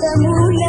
的沐浴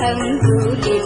恨不得